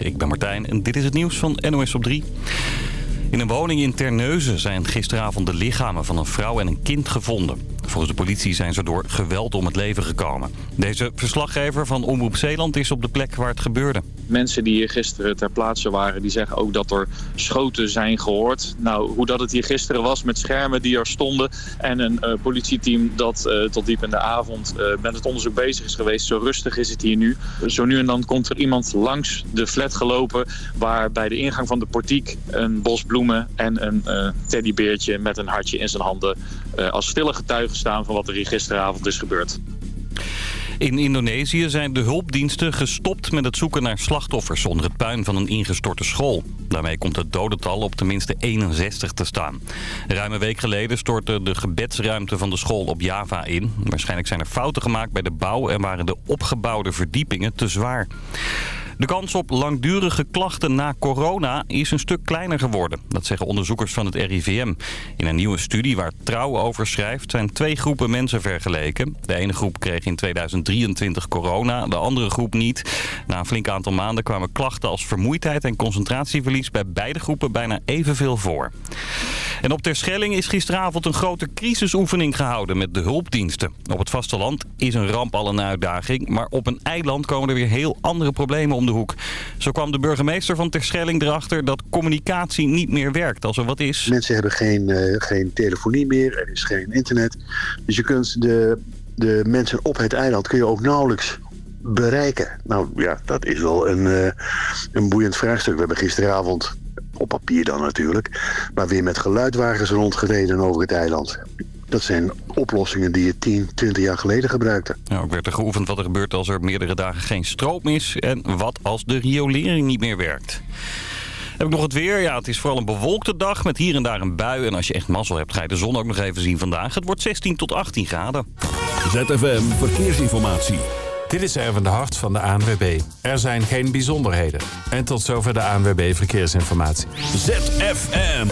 Ik ben Martijn en dit is het nieuws van NOS op 3. In een woning in Terneuzen zijn gisteravond de lichamen van een vrouw en een kind gevonden. Volgens de politie zijn ze door geweld om het leven gekomen. Deze verslaggever van Omroep Zeeland is op de plek waar het gebeurde. Mensen die hier gisteren ter plaatse waren, die zeggen ook dat er schoten zijn gehoord. Nou, hoe dat het hier gisteren was met schermen die er stonden... en een uh, politieteam dat uh, tot diep in de avond uh, met het onderzoek bezig is geweest. Zo rustig is het hier nu. Zo nu en dan komt er iemand langs de flat gelopen... waar bij de ingang van de portiek een bos bloemen en een teddybeertje met een hartje in zijn handen... als stille getuige staan van wat er hier gisteravond is gebeurd. In Indonesië zijn de hulpdiensten gestopt met het zoeken naar slachtoffers onder het puin van een ingestorte school. Daarmee komt het dodental op tenminste 61 te staan. Ruim een week geleden stortte de gebedsruimte van de school op Java in. Waarschijnlijk zijn er fouten gemaakt bij de bouw en waren de opgebouwde verdiepingen te zwaar. De kans op langdurige klachten na corona is een stuk kleiner geworden. Dat zeggen onderzoekers van het RIVM. In een nieuwe studie waar Trouw over schrijft zijn twee groepen mensen vergeleken. De ene groep kreeg in 2023 corona, de andere groep niet. Na een flink aantal maanden kwamen klachten als vermoeidheid en concentratieverlies bij beide groepen bijna evenveel voor. En op Terschelling is gisteravond een grote crisisoefening gehouden met de hulpdiensten. Op het vasteland is een ramp al een uitdaging, maar op een eiland komen er weer heel andere problemen om de hoek. Zo kwam de burgemeester van Terschelling erachter dat communicatie niet meer werkt als er wat is. Mensen hebben geen, uh, geen telefonie meer, er is geen internet. Dus je kunt de, de mensen op het eiland kun je ook nauwelijks bereiken. Nou ja, dat is wel een, uh, een boeiend vraagstuk. We hebben gisteravond op papier dan natuurlijk. Maar weer met geluidwagens rondgereden over het eiland. Dat zijn oplossingen die je 10, 20 jaar geleden gebruikte. Ja, ook werd er geoefend wat er gebeurt als er meerdere dagen geen stroom is... en wat als de riolering niet meer werkt. Heb ik nog het weer? Ja, het is vooral een bewolkte dag met hier en daar een bui. En als je echt mazzel hebt, ga je de zon ook nog even zien vandaag. Het wordt 16 tot 18 graden. ZFM Verkeersinformatie. Dit is Erwin de Hart van de ANWB. Er zijn geen bijzonderheden. En tot zover de ANWB Verkeersinformatie. ZFM.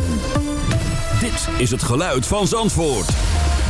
Dit is het geluid van Zandvoort.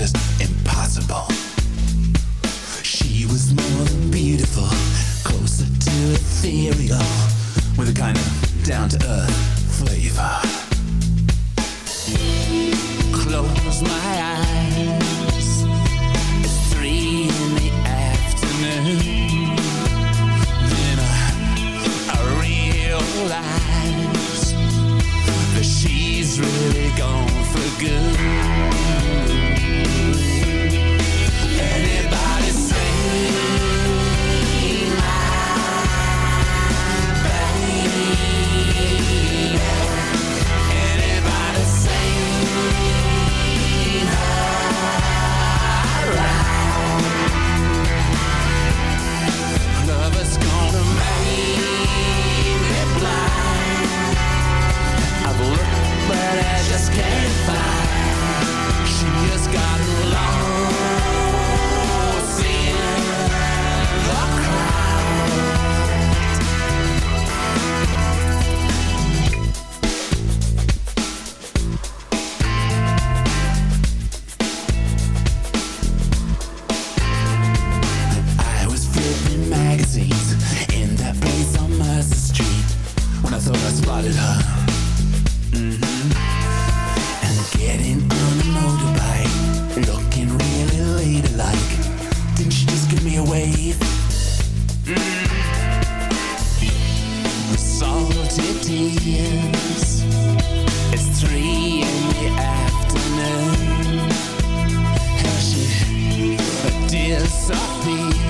just is softy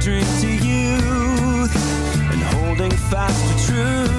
Drink to youth and holding fast to truth.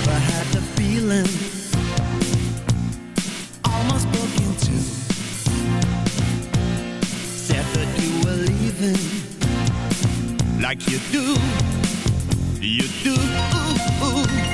never had the feeling. Almost broke in two. Said that you were leaving. Like you do. You do. ooh, ooh.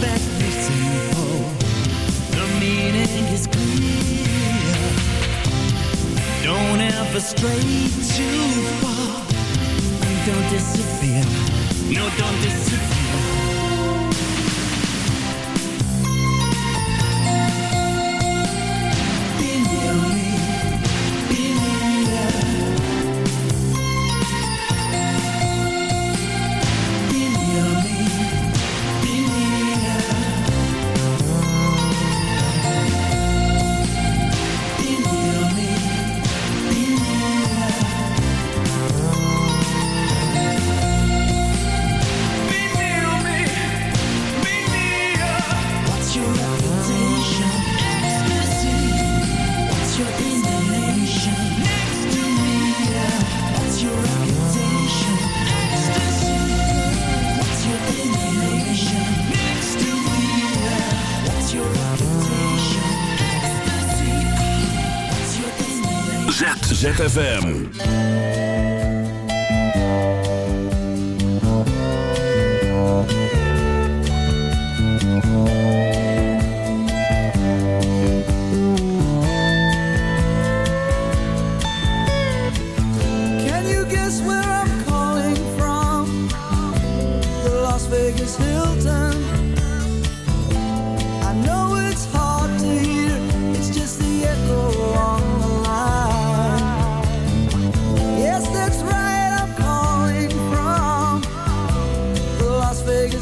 perfect simple. The meaning is clear. Don't ever stray too far. Don't disappear. No, don't disappear.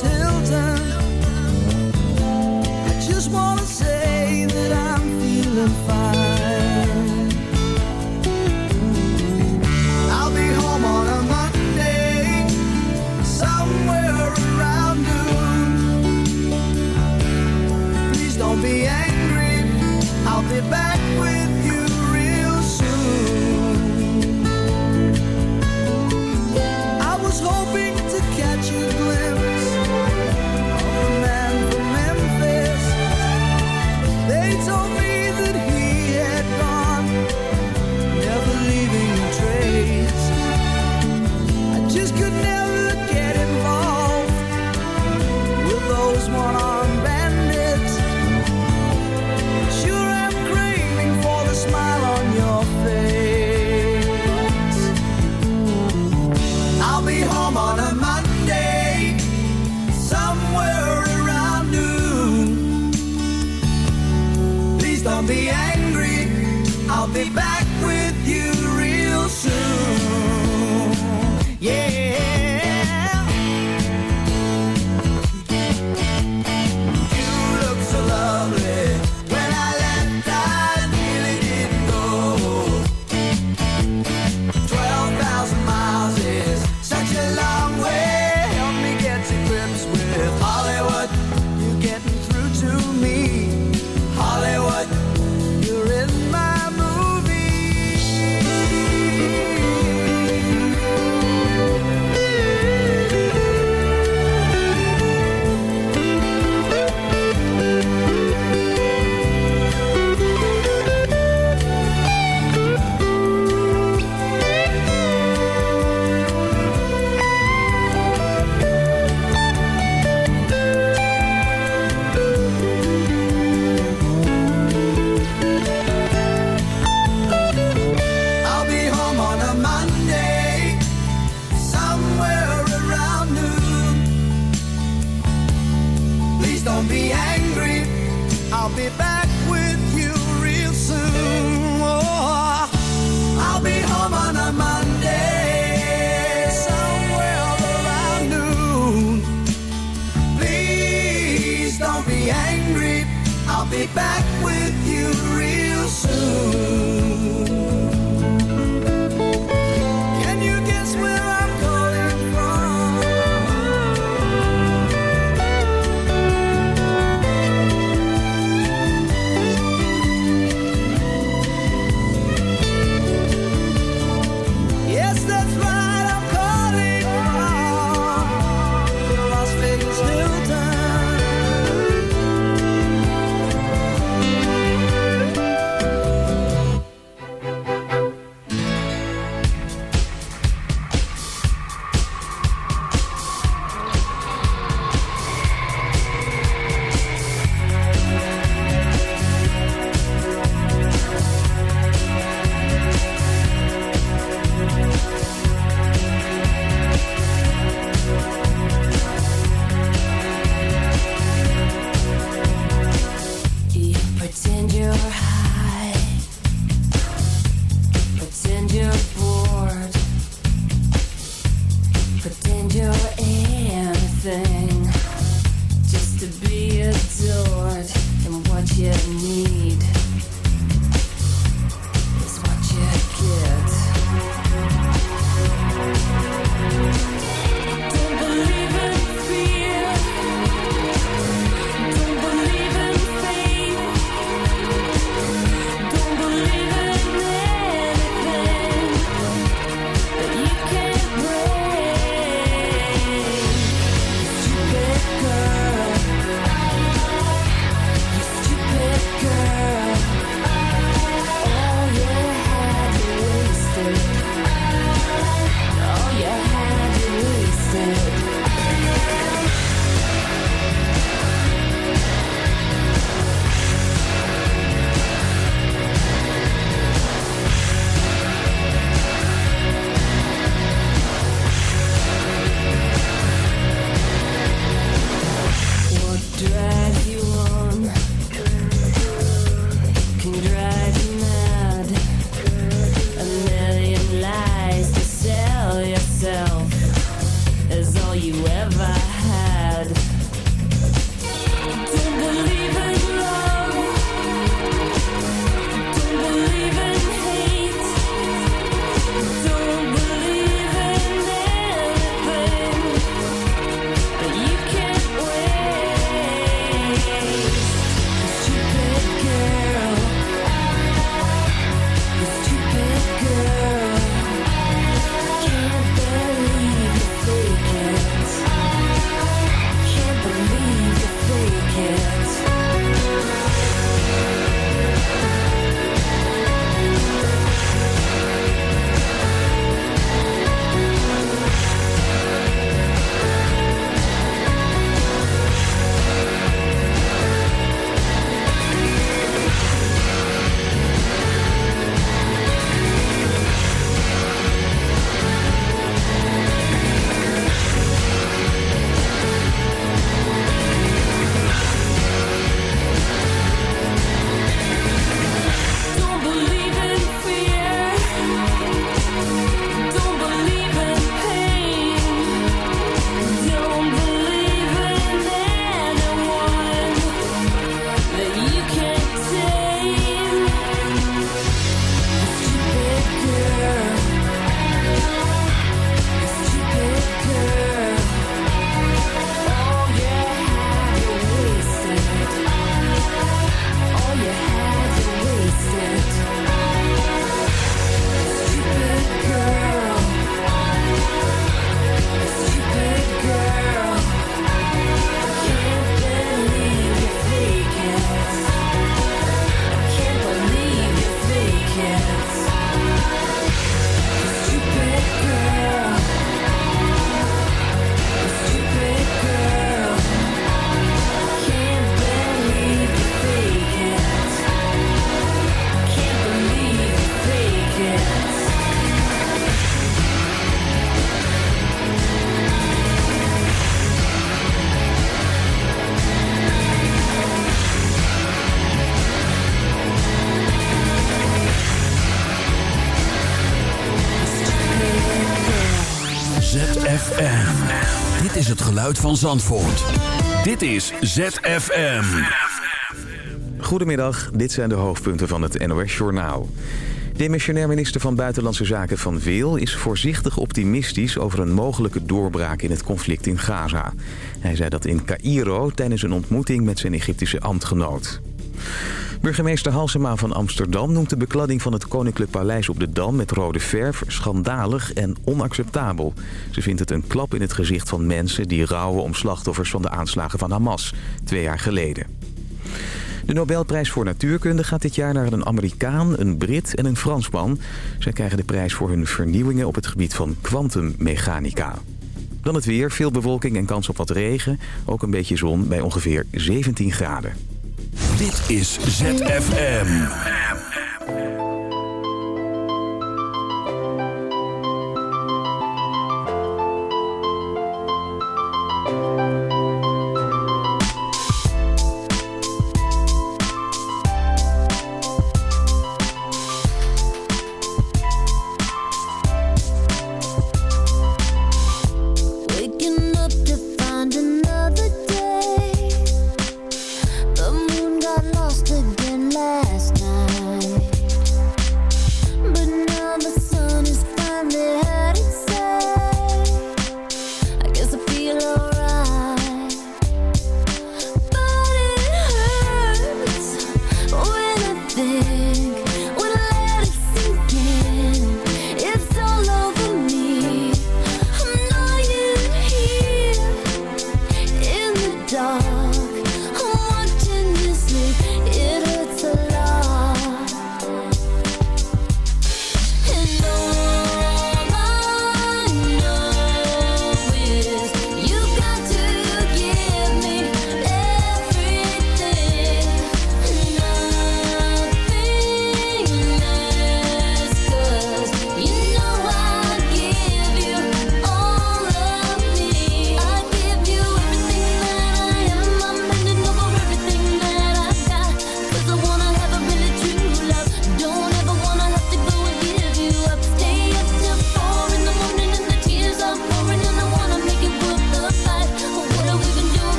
Hilton. I just wanna say that I'm feeling fine. Anything just to be adored. And what you need ZFM. Dit is het geluid van Zandvoort. Dit is ZFM. Goedemiddag, dit zijn de hoofdpunten van het NOS-journaal. Demissionair minister van Buitenlandse Zaken Van Weel is voorzichtig optimistisch over een mogelijke doorbraak in het conflict in Gaza. Hij zei dat in Cairo tijdens een ontmoeting met zijn Egyptische ambtgenoot. Burgemeester Halsema van Amsterdam noemt de bekladding van het Koninklijk Paleis op de Dam met rode verf schandalig en onacceptabel. Ze vindt het een klap in het gezicht van mensen die rouwen om slachtoffers van de aanslagen van Hamas twee jaar geleden. De Nobelprijs voor Natuurkunde gaat dit jaar naar een Amerikaan, een Brit en een Fransman. Zij krijgen de prijs voor hun vernieuwingen op het gebied van kwantummechanica. Dan het weer, veel bewolking en kans op wat regen. Ook een beetje zon bij ongeveer 17 graden. Dit is ZFM.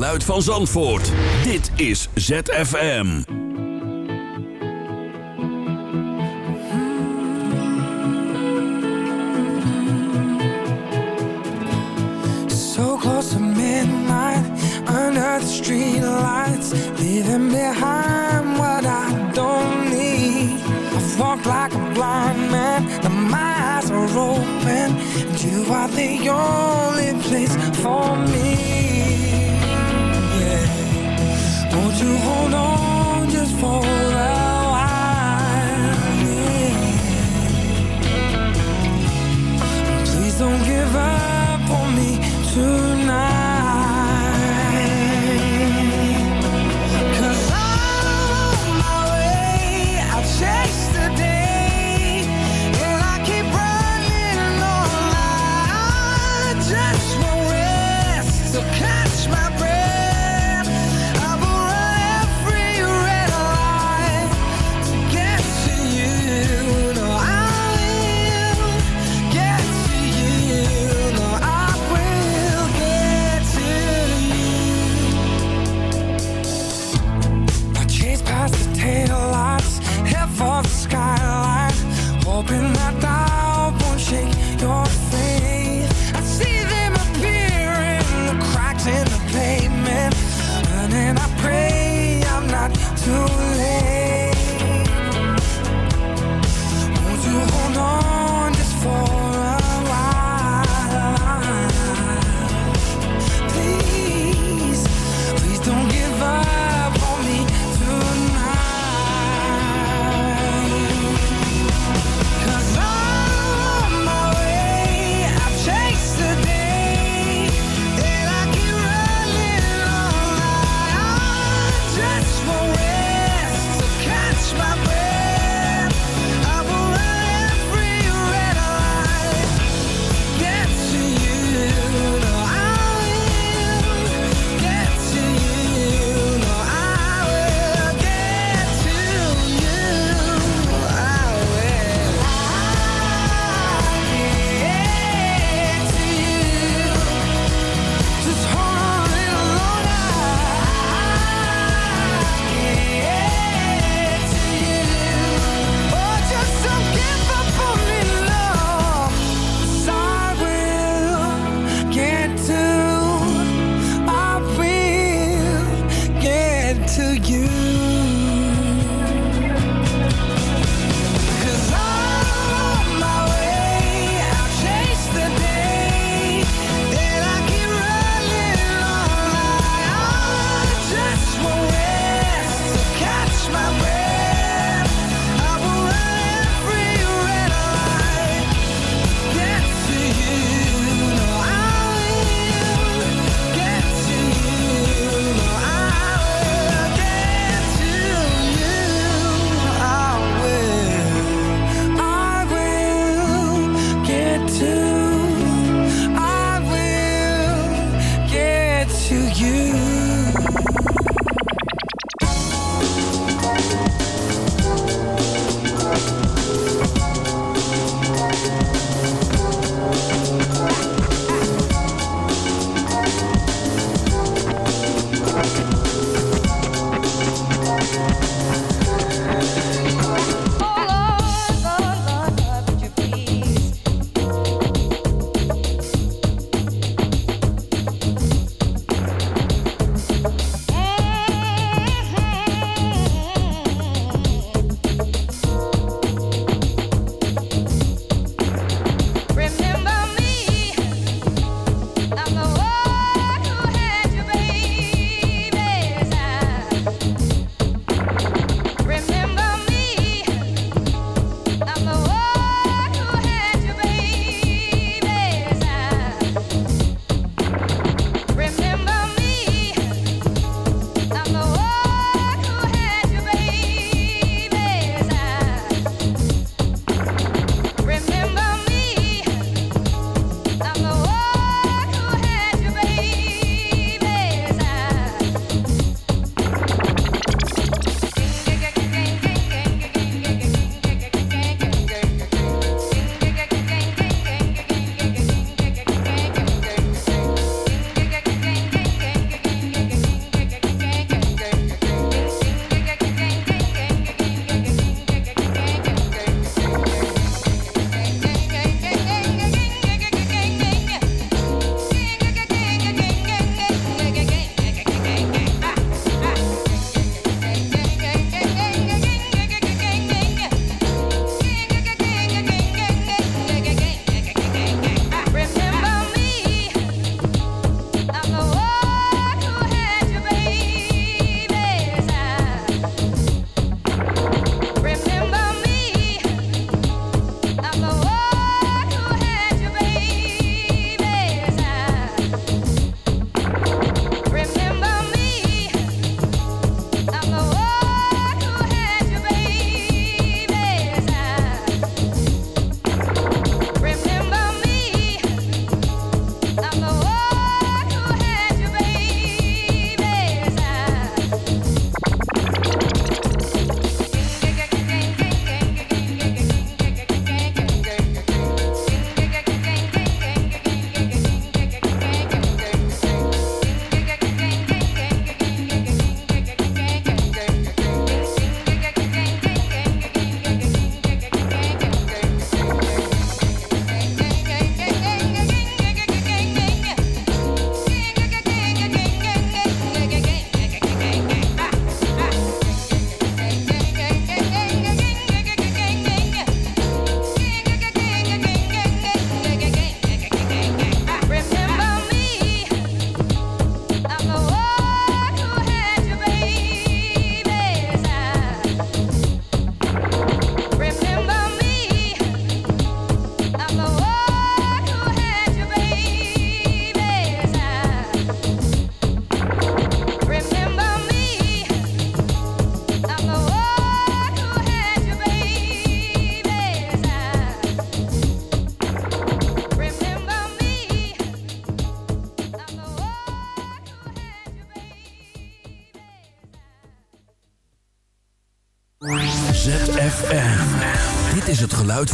geluid van Zandvoort. Dit is ZFM. So close to midnight, under the street lights, leaving behind what I don't need. I've walked like a blind man, now my eyes are open, and you are the only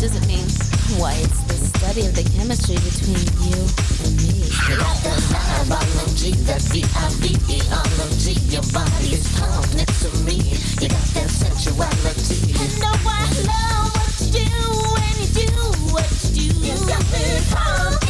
Does it mean? Why, it's the study of the chemistry between you and me. Biology, that V-I-V-E-ology. Your body is calm next to me. You got that sensuality. I know I love what you do when you do what you do. You got me calm.